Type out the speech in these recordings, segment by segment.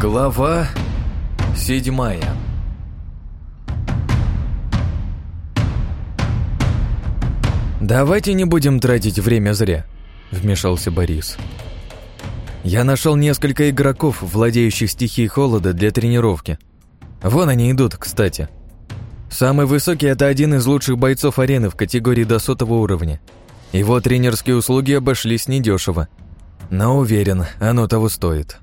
Глава седьмая «Давайте не будем тратить время зря», — вмешался Борис. «Я нашел несколько игроков, владеющих стихией холода для тренировки. Вон они идут, кстати. Самый высокий — это один из лучших бойцов арены в категории до сотого уровня. Его тренерские услуги обошлись недешево. Но уверен, оно того стоит».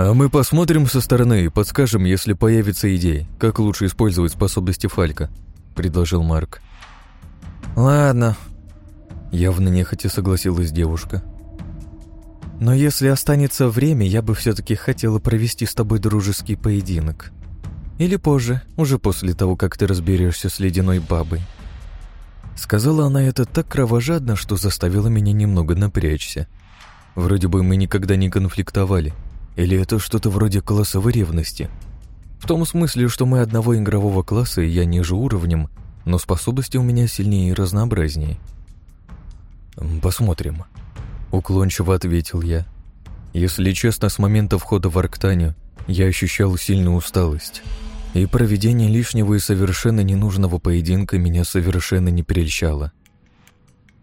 «А мы посмотрим со стороны и подскажем, если появится идея, как лучше использовать способности Фалька», — предложил Марк. «Ладно», — явно нехотя согласилась девушка. «Но если останется время, я бы все таки хотела провести с тобой дружеский поединок. Или позже, уже после того, как ты разберешься с ледяной бабой». Сказала она это так кровожадно, что заставила меня немного напрячься. Вроде бы мы никогда не конфликтовали. Или это что-то вроде классовой ревности? В том смысле, что мы одного игрового класса, и я ниже уровнем, но способности у меня сильнее и разнообразнее. «Посмотрим», — уклончиво ответил я. Если честно, с момента входа в Арктанию я ощущал сильную усталость, и проведение лишнего и совершенно ненужного поединка меня совершенно не прельщало.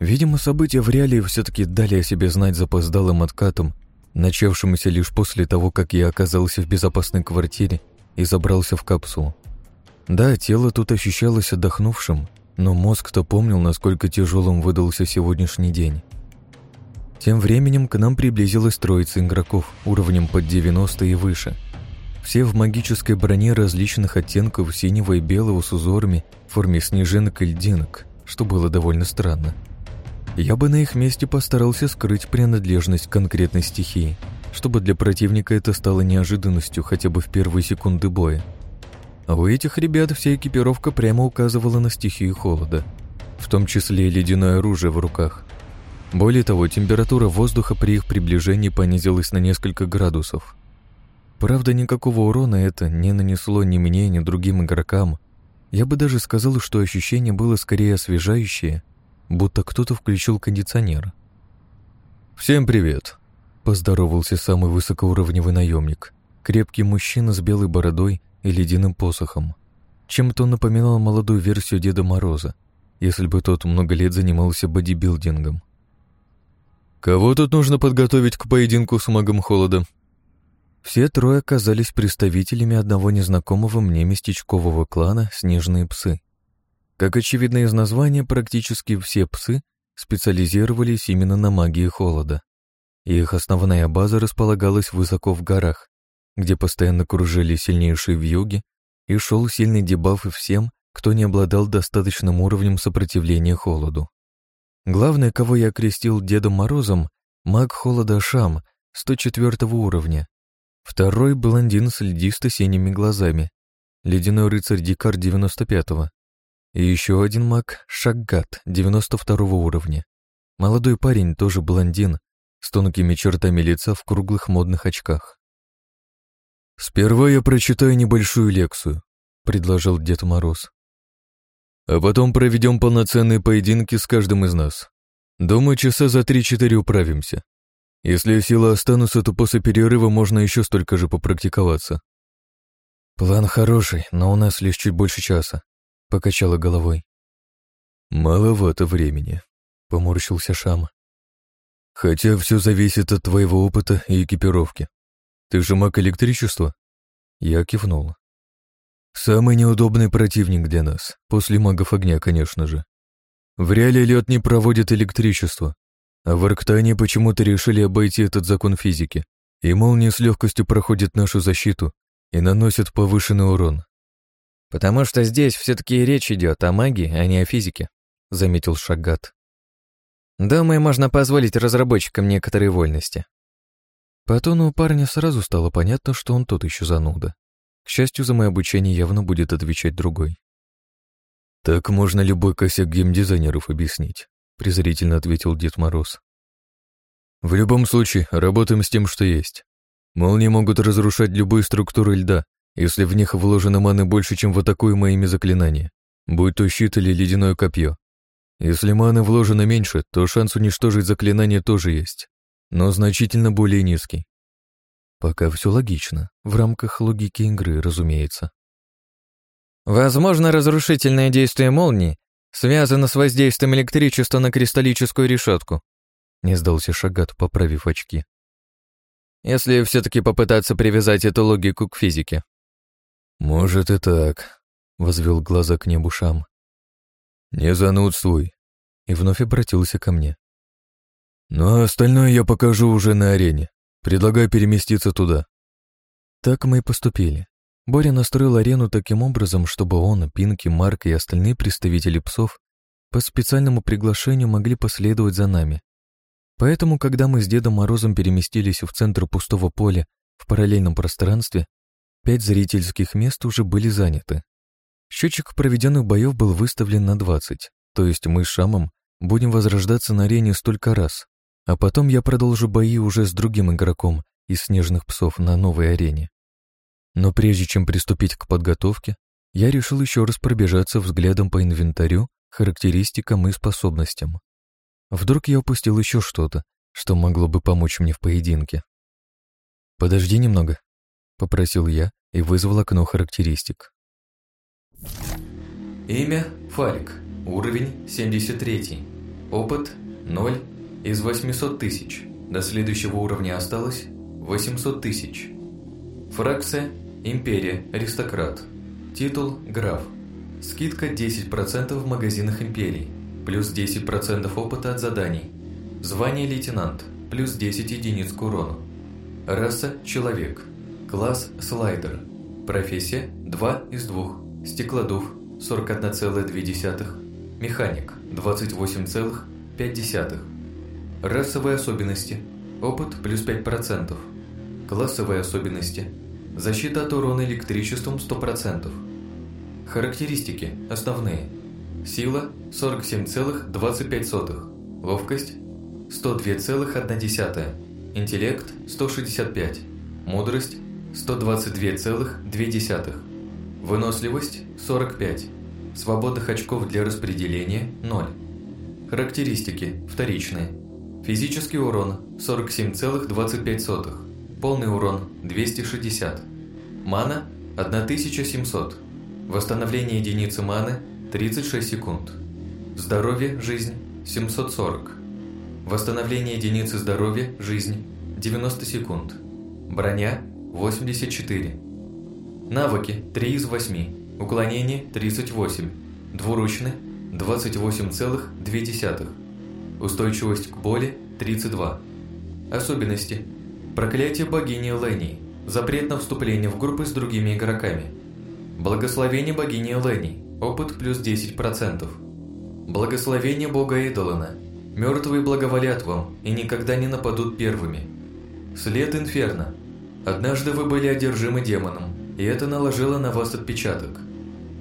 Видимо, события в реалии все-таки дали о себе знать запоздалым откатом, начавшимся лишь после того, как я оказался в безопасной квартире и забрался в капсулу. Да, тело тут ощущалось отдохнувшим, но мозг-то помнил, насколько тяжелым выдался сегодняшний день. Тем временем к нам приблизилась троица игроков уровнем под 90 и выше. Все в магической броне различных оттенков синего и белого с узорами в форме снежинок и льдинок, что было довольно странно. Я бы на их месте постарался скрыть принадлежность к конкретной стихии, чтобы для противника это стало неожиданностью хотя бы в первые секунды боя. А у этих ребят вся экипировка прямо указывала на стихию холода, в том числе и ледяное оружие в руках. Более того, температура воздуха при их приближении понизилась на несколько градусов. Правда, никакого урона это не нанесло ни мне, ни другим игрокам. Я бы даже сказал, что ощущение было скорее освежающее, будто кто-то включил кондиционер. «Всем привет!» — поздоровался самый высокоуровневый наемник. Крепкий мужчина с белой бородой и ледяным посохом. Чем-то он напоминал молодую версию Деда Мороза, если бы тот много лет занимался бодибилдингом. «Кого тут нужно подготовить к поединку с магом холода?» Все трое оказались представителями одного незнакомого мне местечкового клана «Снежные псы». Как очевидно из названия, практически все псы специализировались именно на магии холода. Их основная база располагалась высоко в горах, где постоянно кружили сильнейшие вьюги, и шел сильный дебаф и всем, кто не обладал достаточным уровнем сопротивления холоду. Главное, кого я окрестил Дедом Морозом, маг холода Шам, 104 уровня. Второй — блондин с льдисто-синими глазами, ледяной рыцарь Дикар 95-го. И еще один маг — Шаггат, 92 уровня. Молодой парень, тоже блондин, с тонкими чертами лица в круглых модных очках. «Сперва я прочитаю небольшую лекцию», — предложил Дед Мороз. «А потом проведем полноценные поединки с каждым из нас. Думаю, часа за три-четыре управимся. Если силы останутся, то после перерыва можно еще столько же попрактиковаться». «План хороший, но у нас лишь чуть больше часа», — покачала головой. «Маловато времени», — поморщился Шам. «Хотя все зависит от твоего опыта и экипировки. Ты же маг электричества?» Я кивнул. «Самый неудобный противник для нас, после магов огня, конечно же. В реале лед не проводит электричество, а в Арктане почему-то решили обойти этот закон физики, и молнии с легкостью проходят нашу защиту и наносят повышенный урон. «Потому что здесь все-таки речь идет о магии, а не о физике», — заметил Шагат. «Думаю, можно позволить разработчикам некоторые вольности. По тону у парня сразу стало понятно, что он тот еще зануда. К счастью, за мое обучение явно будет отвечать другой. «Так можно любой косяк геймдизайнеров объяснить», — презрительно ответил Дед Мороз. «В любом случае, работаем с тем, что есть. Молнии могут разрушать любые структуры льда, если в них вложено маны больше, чем в атакуемое ими заклинание, будь то щит или ледяное копье. Если маны вложено меньше, то шанс уничтожить заклинание тоже есть но значительно более низкий. Пока все логично, в рамках логики игры, разумеется. Возможно, разрушительное действие молнии связано с воздействием электричества на кристаллическую решетку. Не сдался Шагат, поправив очки. Если все-таки попытаться привязать эту логику к физике. Может и так, возвел глаза к небу Шам. Не занудствуй. И вновь обратился ко мне. Но остальное я покажу уже на арене. Предлагаю переместиться туда. Так мы и поступили. Боря настроил арену таким образом, чтобы он, Пинки, Марк и остальные представители псов по специальному приглашению могли последовать за нами. Поэтому, когда мы с Дедом Морозом переместились в центр пустого поля в параллельном пространстве, пять зрительских мест уже были заняты. Счетчик проведенных боев был выставлен на 20, то есть мы с Шамом будем возрождаться на арене столько раз, а потом я продолжу бои уже с другим игроком из снежных псов на новой арене. Но прежде чем приступить к подготовке, я решил еще раз пробежаться взглядом по инвентарю, характеристикам и способностям. Вдруг я упустил еще что-то, что могло бы помочь мне в поединке. «Подожди немного», — попросил я и вызвал окно характеристик. Имя – Фарик, уровень 73, опыт – 0 из 800 тысяч, до следующего уровня осталось 800 тысяч. Фракция Империя, аристократ. Титул – граф. Скидка 10% в магазинах Империи. Плюс 10% опыта от заданий. Звание лейтенант. Плюс 10 единиц к урону. Раса – человек. Класс – слайдер. Профессия – 2 из 2. Стеклодув – 41,2. Механик – 28,5. Расовые особенности. Опыт плюс 5%. Классовые особенности – Защита от урона электричеством 100%. Характеристики основные. Сила 47,25. Ловкость 102,1. Интеллект 165. Мудрость 122,2. Выносливость 45. Свободных очков для распределения 0. Характеристики вторичные. Физический урон 47,25. Полный урон 260. Мана 1700. Восстановление единицы маны 36 секунд. Здоровье, жизнь 740. Восстановление единицы здоровья, жизнь 90 секунд. Броня 84. Навыки 3 из 8. Уклонение 38. Двуручный 28,2. Устойчивость к боли 32. Особенности Проклятие богини Ленни. Запрет на вступление в группы с другими игроками. Благословение богини Ленни. Опыт плюс 10%. Благословение бога Эдолана. Мертвые благоволят вам и никогда не нападут первыми. След Инферно. Однажды вы были одержимы демоном, и это наложило на вас отпечаток.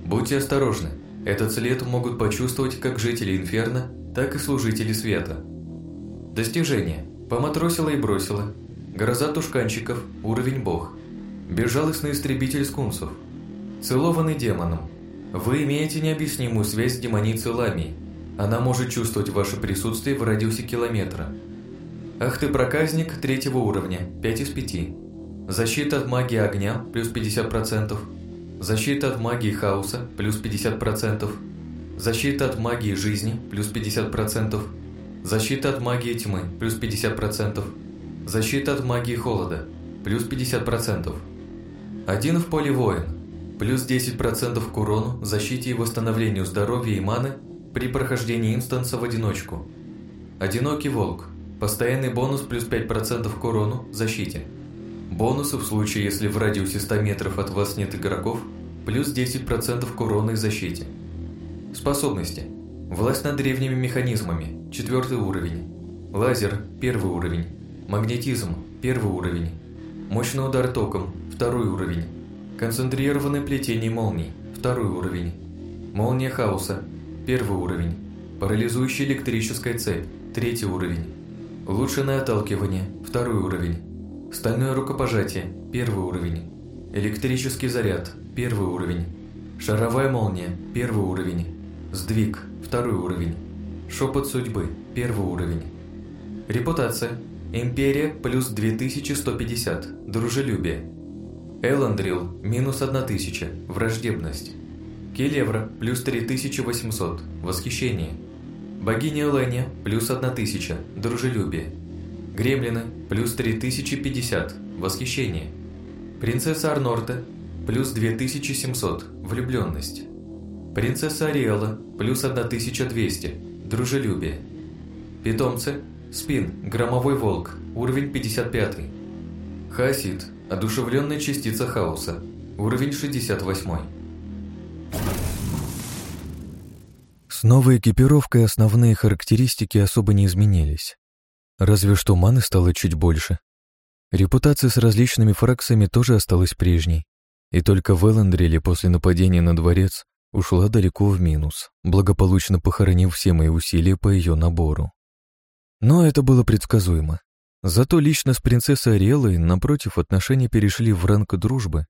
Будьте осторожны, этот след могут почувствовать как жители Инферно, так и служители света. Достижение. Поматросила и бросила, Гроза тушканчиков, уровень бог. Безжалостный истребитель скунсов. Целованный демоном. Вы имеете необъяснимую связь с демоницей Ламией. Она может чувствовать ваше присутствие в радиусе километра. Ах ты проказник третьего уровня, 5 из 5. Защита от магии огня, плюс 50%. Защита от магии хаоса, плюс 50%. Защита от магии жизни, плюс 50%. Защита от магии тьмы, плюс 50%. Защита от магии холода. Плюс 50%. Один в поле воин. Плюс 10% к урону, защите и восстановлению здоровья и маны при прохождении инстанса в одиночку. Одинокий волк. Постоянный бонус плюс 5% к урону, защите. Бонусы в случае, если в радиусе 100 метров от вас нет игроков, плюс 10% к урону и защите. Способности. Власть над древними механизмами, четвертый уровень. Лазер, первый уровень. Магнетизм – первый уровень. Мощный удар током – второй уровень. Концентрированное плетение молний – второй уровень. Молния хаоса – первый уровень. Парализующая электрическая цепь – третий уровень. Улучшенное отталкивание – второй уровень. Стальное рукопожатие – первый уровень. Электрический заряд – первый уровень. Шаровая молния – первый уровень. Сдвиг – второй уровень. Шепот судьбы – первый уровень. Репутация – Империя плюс 2150, дружелюбие. Эландрил минус 1000, враждебность. Келевра плюс 3800, восхищение. Богиня Леня плюс 1000, дружелюбие. Гремлины плюс 3050, восхищение. Принцесса Арнорта плюс 2700, влюбленность. Принцесса Ариэла плюс 1200, дружелюбие. Питомцы Спин, громовой волк, уровень 55. Хаосид, одушевленная частица хаоса, уровень 68. С новой экипировкой основные характеристики особо не изменились. Разве что маны стало чуть больше. Репутация с различными фракциями тоже осталась прежней. И только в Эллендриле после нападения на дворец ушла далеко в минус, благополучно похоронив все мои усилия по ее набору. Но это было предсказуемо. Зато лично с принцессой Ариэлой, напротив, отношения перешли в ранг дружбы.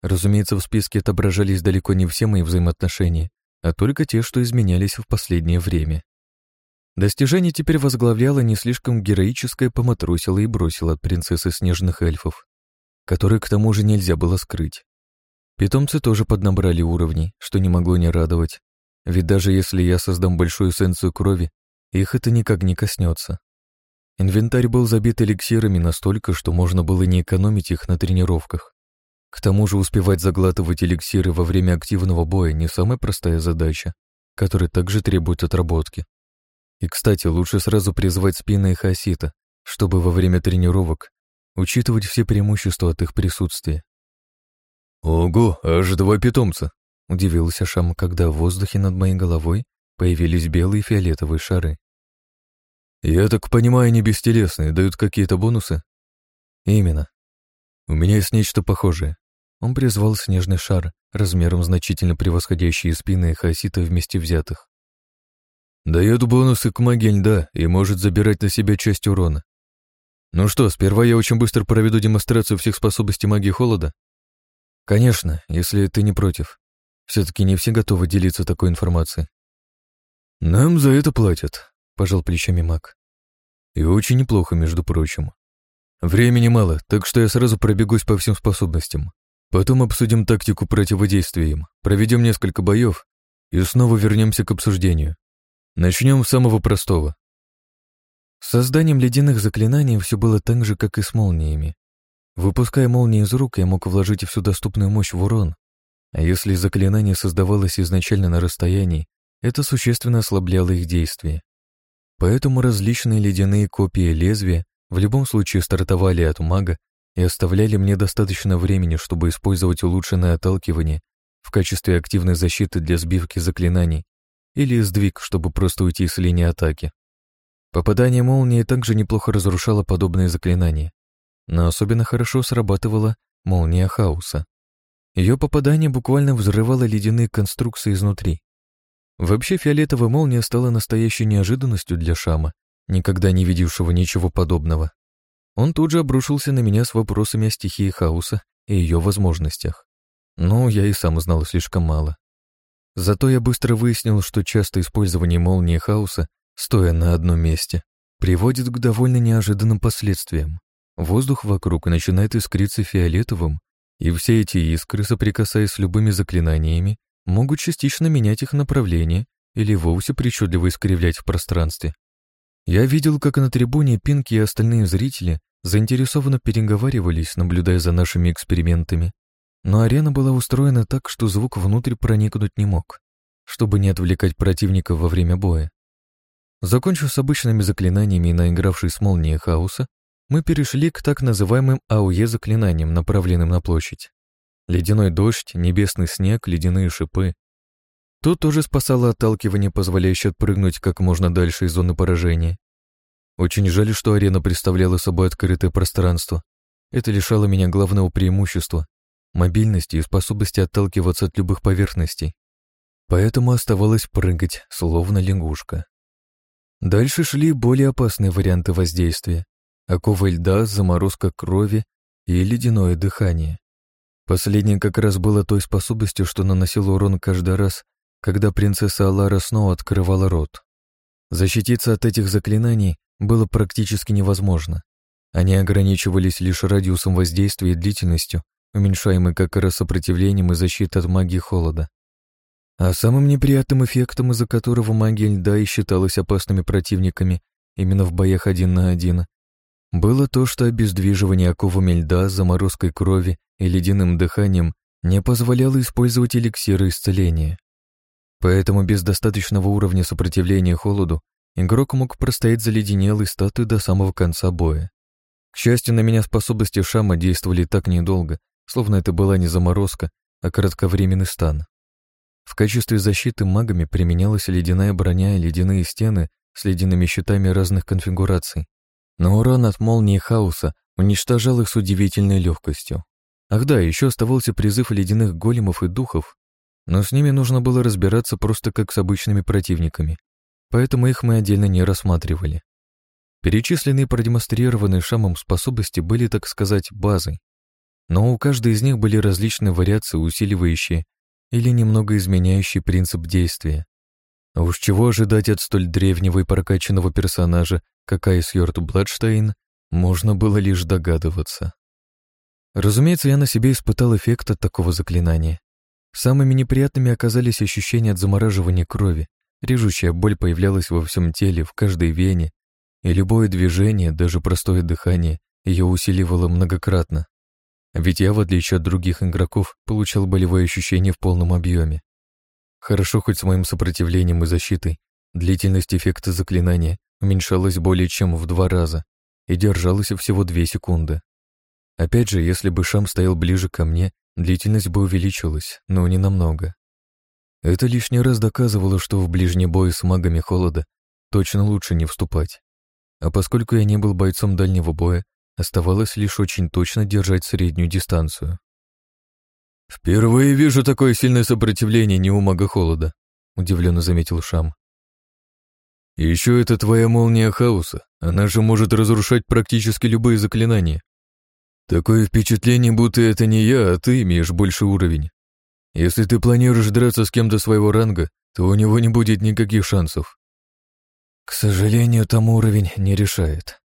Разумеется, в списке отображались далеко не все мои взаимоотношения, а только те, что изменялись в последнее время. Достижение теперь возглавляло не слишком героическое поматросило и бросило от принцессы снежных эльфов, которые к тому же нельзя было скрыть. Питомцы тоже поднабрали уровни, что не могло не радовать, ведь даже если я создам большую эссенцию крови, их это никак не коснется. Инвентарь был забит эликсирами настолько, что можно было не экономить их на тренировках. К тому же успевать заглатывать эликсиры во время активного боя не самая простая задача, которая также требует отработки. И, кстати, лучше сразу призвать спины и хаосита, чтобы во время тренировок учитывать все преимущества от их присутствия. «Ого, аж два питомца!» — удивился Шам, когда в воздухе над моей головой появились белые и фиолетовые шары. «Я так понимаю, они бестелесные, дают какие-то бонусы?» «Именно. У меня есть нечто похожее». Он призвал снежный шар, размером значительно превосходящие спины и хаосита вместе взятых. «Дает бонусы к магии льда и может забирать на себя часть урона. Ну что, сперва я очень быстро проведу демонстрацию всех способностей магии холода?» «Конечно, если ты не против. Все-таки не все готовы делиться такой информацией». «Нам за это платят», — пожал плечами маг. «И очень неплохо, между прочим. Времени мало, так что я сразу пробегусь по всем способностям. Потом обсудим тактику противодействия им, проведем несколько боев и снова вернемся к обсуждению. Начнем с самого простого». С созданием ледяных заклинаний все было так же, как и с молниями. Выпуская молнии из рук, я мог вложить всю доступную мощь в урон, а если заклинание создавалось изначально на расстоянии, это существенно ослабляло их действие. Поэтому различные ледяные копии лезвия в любом случае стартовали от мага и оставляли мне достаточно времени, чтобы использовать улучшенное отталкивание в качестве активной защиты для сбивки заклинаний или сдвиг, чтобы просто уйти с линии атаки. Попадание молнии также неплохо разрушало подобные заклинания, но особенно хорошо срабатывала молния хаоса. Ее попадание буквально взрывало ледяные конструкции изнутри, Вообще фиолетовая молния стала настоящей неожиданностью для Шама, никогда не видевшего ничего подобного. Он тут же обрушился на меня с вопросами о стихии хаоса и ее возможностях. Но я и сам знал слишком мало. Зато я быстро выяснил, что часто использование молнии хаоса, стоя на одном месте, приводит к довольно неожиданным последствиям. Воздух вокруг начинает искриться фиолетовым, и все эти искры, соприкасаясь с любыми заклинаниями, могут частично менять их направление или вовсе причудливо искривлять в пространстве. Я видел, как на трибуне Пинки и остальные зрители заинтересованно переговаривались, наблюдая за нашими экспериментами, но арена была устроена так, что звук внутрь проникнуть не мог, чтобы не отвлекать противника во время боя. Закончив с обычными заклинаниями и наигравшись с молнией хаоса, мы перешли к так называемым АУЕ-заклинаниям, направленным на площадь. Ледяной дождь, небесный снег, ледяные шипы. Тут тоже спасало отталкивание, позволяющее отпрыгнуть как можно дальше из зоны поражения. Очень жаль, что арена представляла собой открытое пространство. Это лишало меня главного преимущества — мобильности и способности отталкиваться от любых поверхностей. Поэтому оставалось прыгать, словно лягушка. Дальше шли более опасные варианты воздействия. Оковы льда, заморозка крови и ледяное дыхание. Последнее как раз было той способностью, что наносило урон каждый раз, когда принцесса Алара снова открывала рот. Защититься от этих заклинаний было практически невозможно. Они ограничивались лишь радиусом воздействия и длительностью, уменьшаемой как раз сопротивлением и защитой от магии холода. А самым неприятным эффектом, из-за которого магия льда и считалась опасными противниками именно в боях один на один, было то, что обездвиживание оковами льда, заморозкой крови и ледяным дыханием не позволяло использовать эликсиры исцеления. Поэтому без достаточного уровня сопротивления холоду игрок мог простоять заледенелой статуей до самого конца боя. К счастью, на меня способности Шама действовали так недолго, словно это была не заморозка, а кратковременный стан. В качестве защиты магами применялась ледяная броня и ледяные стены с ледяными щитами разных конфигураций. Но урон от молнии хаоса уничтожал их с удивительной легкостью. Ах да, еще оставался призыв ледяных големов и духов, но с ними нужно было разбираться просто как с обычными противниками, поэтому их мы отдельно не рассматривали. Перечисленные продемонстрированные Шамом способности были, так сказать, базой, но у каждой из них были различные вариации, усиливающие или немного изменяющие принцип действия. А уж чего ожидать от столь древнего и прокачанного персонажа, как Айсьорд Бладштейн, можно было лишь догадываться. Разумеется, я на себе испытал эффект от такого заклинания. Самыми неприятными оказались ощущения от замораживания крови. Режущая боль появлялась во всем теле, в каждой вене, и любое движение, даже простое дыхание, ее усиливало многократно. Ведь я, в отличие от других игроков, получал болевые ощущения в полном объеме. Хорошо хоть с моим сопротивлением и защитой длительность эффекта заклинания уменьшалась более чем в два раза и держалась всего две секунды. Опять же, если бы Шам стоял ближе ко мне, длительность бы увеличилась, но не намного. Это лишний раз доказывало, что в ближний бой с магами холода точно лучше не вступать. А поскольку я не был бойцом дальнего боя, оставалось лишь очень точно держать среднюю дистанцию. «Впервые вижу такое сильное сопротивление не у мага холода», — удивленно заметил Шам. «Еще это твоя молния хаоса, она же может разрушать практически любые заклинания. Такое впечатление, будто это не я, а ты имеешь больший уровень. Если ты планируешь драться с кем-то своего ранга, то у него не будет никаких шансов. К сожалению, там уровень не решает.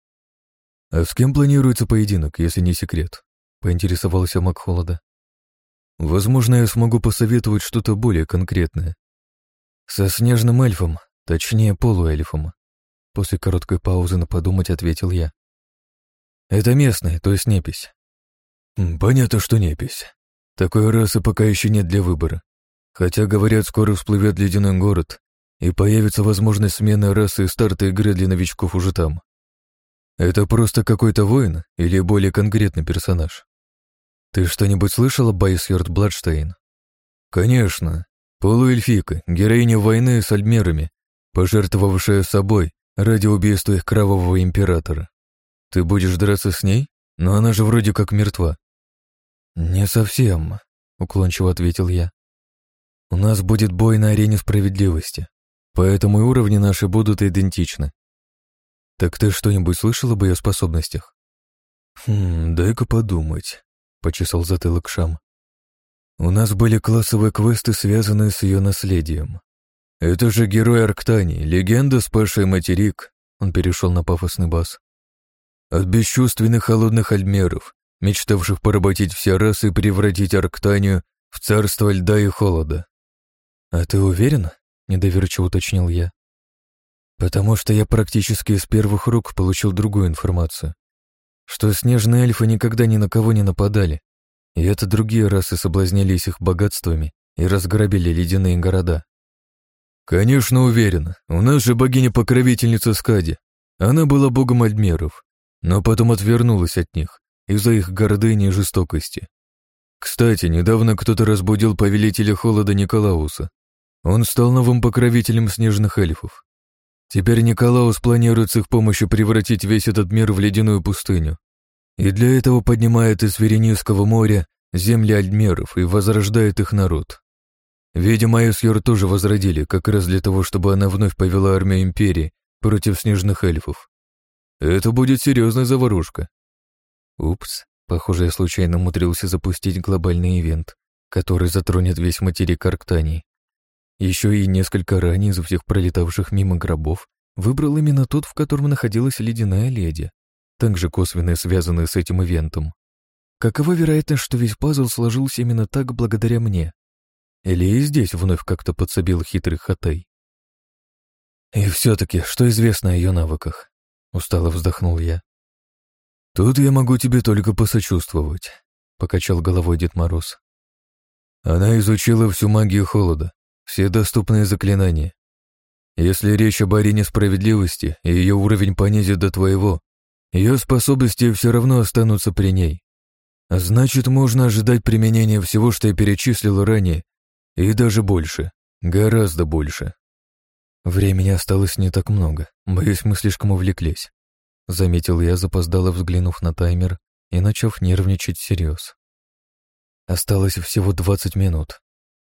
А с кем планируется поединок, если не секрет? Поинтересовался маг холода. Возможно, я смогу посоветовать что-то более конкретное. Со снежным эльфом, точнее полуэльфом. После короткой паузы на подумать ответил я. Это местный, то есть непись. Понятно, что непись. Такой расы пока еще нет для выбора. Хотя, говорят, скоро всплывет ледяной город, и появится возможность смены расы и старта игры для новичков уже там. Это просто какой-то воин или более конкретный персонаж? Ты что-нибудь слышал об Байсьорд Бладштейн? Конечно. Полуэльфика, героиня войны с альмерами, пожертвовавшая собой ради убийства их кровавого императора. Ты будешь драться с ней? Но она же вроде как мертва. Не совсем, уклончиво ответил я. У нас будет бой на арене справедливости, поэтому и уровни наши будут идентичны. Так ты что-нибудь слышал об ее способностях? Хм, дай-ка подумать почесал затылок Шам. У нас были классовые квесты, связанные с ее наследием. Это же герой Арктании, легенда, спасшая материк. Он перешел на пафосный бас. От бесчувственных холодных альмеров, мечтавших поработить все расы и превратить Арктанию в царство льда и холода. «А ты уверен?» — недоверчиво уточнил я. «Потому что я практически из первых рук получил другую информацию что снежные эльфы никогда ни на кого не нападали, и это другие расы соблазнились их богатствами и разграбили ледяные города. «Конечно, уверен. У нас же богиня-покровительница Скади. Она была богом Альмеров, но потом отвернулась от них из-за их гордыни и жестокости. Кстати, недавно кто-то разбудил повелителя холода Николауса. Он стал новым покровителем снежных эльфов. Теперь Николаус планирует с их помощью превратить весь этот мир в ледяную пустыню. И для этого поднимает из Веренийского моря земли альмеров и возрождает их народ. Видимо, Эсьор тоже возродили, как раз для того, чтобы она вновь повела армию Империи против снежных эльфов. Это будет серьезная заварушка. Упс, похоже, я случайно умудрился запустить глобальный ивент, который затронет весь материк Арктании. Еще и несколько ранее из всех пролетавших мимо гробов выбрал именно тот, в котором находилась ледяная леди, также косвенно связанная с этим ивентом. Какова вероятность, что весь пазл сложился именно так благодаря мне? Или и здесь вновь как-то подсобил хитрый Хатай? И все-таки, что известно о ее навыках? Устало вздохнул я. Тут я могу тебе только посочувствовать, покачал головой Дед Мороз. Она изучила всю магию холода, все доступные заклинания. Если речь об арене справедливости и ее уровень понизит до твоего, ее способности все равно останутся при ней. Значит, можно ожидать применения всего, что я перечислил ранее, и даже больше, гораздо больше. Времени осталось не так много, боюсь, мы слишком увлеклись. Заметил я, запоздало взглянув на таймер и начав нервничать всерьез. Осталось всего 20 минут,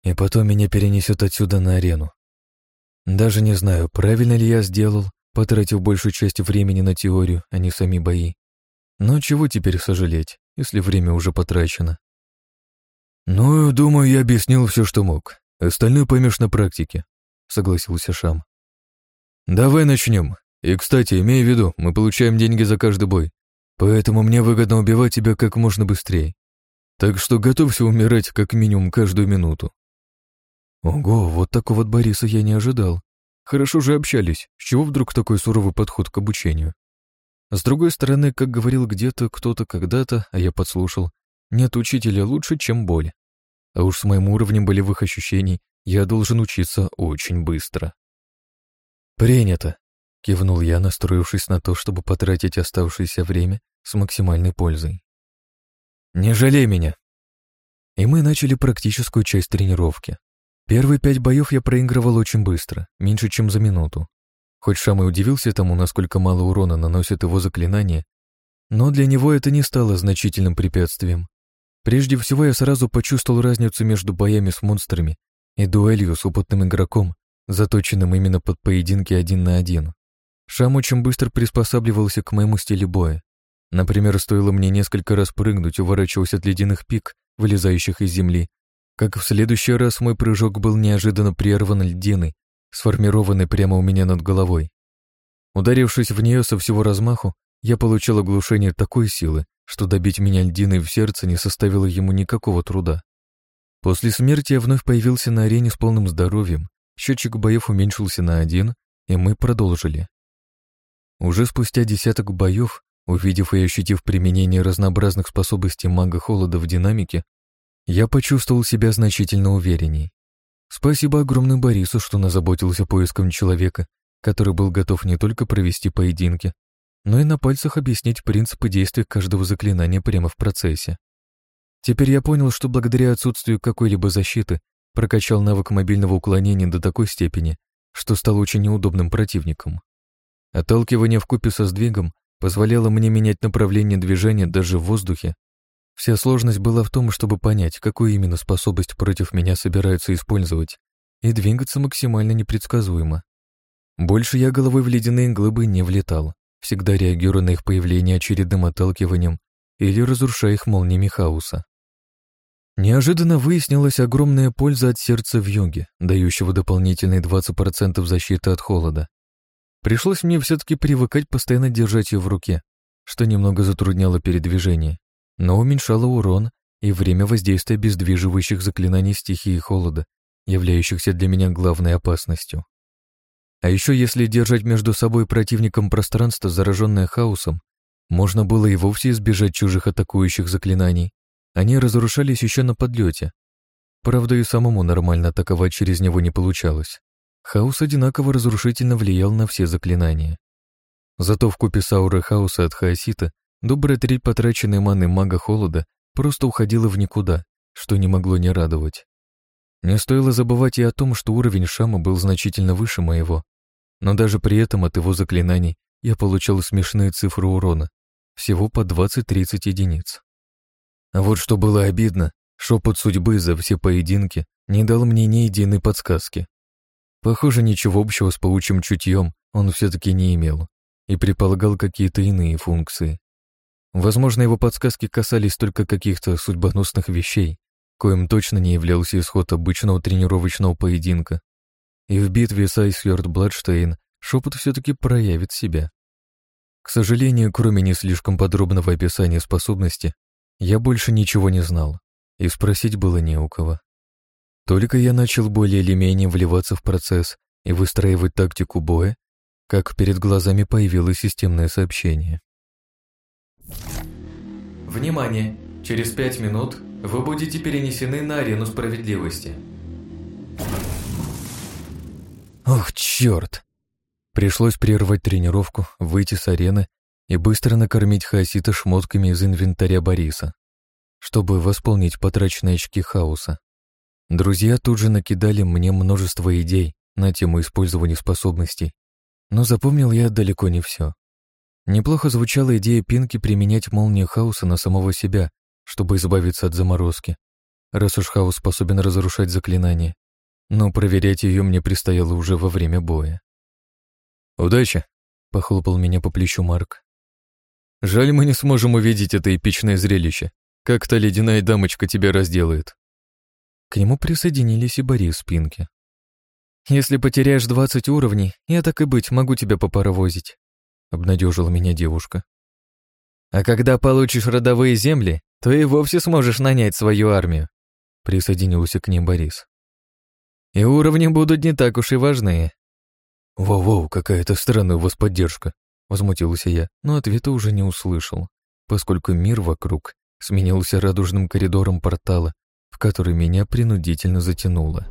и потом меня перенесет отсюда на арену. Даже не знаю, правильно ли я сделал, потратив большую часть времени на теорию, а не сами бои. Но чего теперь сожалеть, если время уже потрачено? «Ну, думаю, я объяснил все, что мог. Остальное поймешь на практике», — согласился Шам. «Давай начнем. И, кстати, имей в виду, мы получаем деньги за каждый бой, поэтому мне выгодно убивать тебя как можно быстрее. Так что готовься умирать как минимум каждую минуту». Ого, вот такого от Бориса я не ожидал. Хорошо же общались, с чего вдруг такой суровый подход к обучению? С другой стороны, как говорил где-то кто-то когда-то, а я подслушал, нет учителя лучше, чем боль. А уж с моим уровнем болевых ощущений я должен учиться очень быстро. «Принято», — кивнул я, настроившись на то, чтобы потратить оставшееся время с максимальной пользой. «Не жалей меня!» И мы начали практическую часть тренировки. Первые пять боев я проигрывал очень быстро, меньше, чем за минуту. Хоть Шам и удивился тому, насколько мало урона наносит его заклинание, но для него это не стало значительным препятствием. Прежде всего я сразу почувствовал разницу между боями с монстрами и дуэлью с опытным игроком, заточенным именно под поединки один на один. Шам очень быстро приспосабливался к моему стилю боя. Например, стоило мне несколько раз прыгнуть, уворачиваясь от ледяных пик, вылезающих из земли, как в следующий раз мой прыжок был неожиданно прерван льдиной, сформированной прямо у меня над головой. Ударившись в нее со всего размаху, я получил оглушение такой силы, что добить меня льдиной в сердце не составило ему никакого труда. После смерти я вновь появился на арене с полным здоровьем, счетчик боев уменьшился на один, и мы продолжили. Уже спустя десяток боев, увидев и ощутив применение разнообразных способностей мага холода в динамике, я почувствовал себя значительно уверенней. Спасибо огромное Борису, что назаботился поиском человека, который был готов не только провести поединки, но и на пальцах объяснить принципы действия каждого заклинания прямо в процессе. Теперь я понял, что благодаря отсутствию какой-либо защиты прокачал навык мобильного уклонения до такой степени, что стал очень неудобным противником. Отталкивание в купе со сдвигом позволяло мне менять направление движения даже в воздухе Вся сложность была в том, чтобы понять, какую именно способность против меня собираются использовать, и двигаться максимально непредсказуемо. Больше я головой в ледяные глыбы не влетал, всегда реагируя на их появление очередным отталкиванием или разрушая их молниями хаоса. Неожиданно выяснилась огромная польза от сердца в йоге, дающего дополнительные 20% защиты от холода. Пришлось мне все-таки привыкать постоянно держать ее в руке, что немного затрудняло передвижение но уменьшало урон и время воздействия бездвиживающих заклинаний стихии холода, являющихся для меня главной опасностью. А еще если держать между собой противником пространство, зараженное хаосом, можно было и вовсе избежать чужих атакующих заклинаний. Они разрушались еще на подлете. Правда, и самому нормально атаковать через него не получалось. Хаос одинаково разрушительно влиял на все заклинания. Зато в купе с хаоса от хаосита Добрая треть потраченной маны мага холода просто уходила в никуда, что не могло не радовать. Не стоило забывать и о том, что уровень Шама был значительно выше моего, но даже при этом от его заклинаний я получал смешные цифры урона, всего по 20-30 единиц. А вот что было обидно, шепот судьбы за все поединки не дал мне ни единой подсказки. Похоже, ничего общего с паучьим чутьем он все-таки не имел и предполагал какие-то иные функции. Возможно, его подсказки касались только каких-то судьбоносных вещей, коим точно не являлся исход обычного тренировочного поединка. И в битве с Айсфьорд Бладштейн шепот все-таки проявит себя. К сожалению, кроме не слишком подробного описания способности, я больше ничего не знал, и спросить было не у кого. Только я начал более или менее вливаться в процесс и выстраивать тактику боя, как перед глазами появилось системное сообщение. Внимание! Через пять минут вы будете перенесены на арену справедливости. Ох, черт! Пришлось прервать тренировку, выйти с арены и быстро накормить Хаосита шмотками из инвентаря Бориса, чтобы восполнить потраченные очки хаоса. Друзья тут же накидали мне множество идей на тему использования способностей, но запомнил я далеко не все. Неплохо звучала идея Пинки применять молнию хаоса на самого себя, чтобы избавиться от заморозки, раз уж хаос способен разрушать заклинания. Но проверять ее мне предстояло уже во время боя. «Удачи!» — похлопал меня по плечу Марк. «Жаль, мы не сможем увидеть это эпичное зрелище. Как та ледяная дамочка тебя разделает». К нему присоединились и Борис Пинки. «Если потеряешь двадцать уровней, я так и быть могу тебя попаровозить», — обнадежила меня девушка. «А когда получишь родовые земли, то и вовсе сможешь нанять свою армию», — присоединился к ним Борис. «И уровни будут не так уж и важны. «Воу-воу, какая-то странная у вас поддержка», — возмутился я, но ответа уже не услышал, поскольку мир вокруг сменился радужным коридором портала, в который меня принудительно затянуло.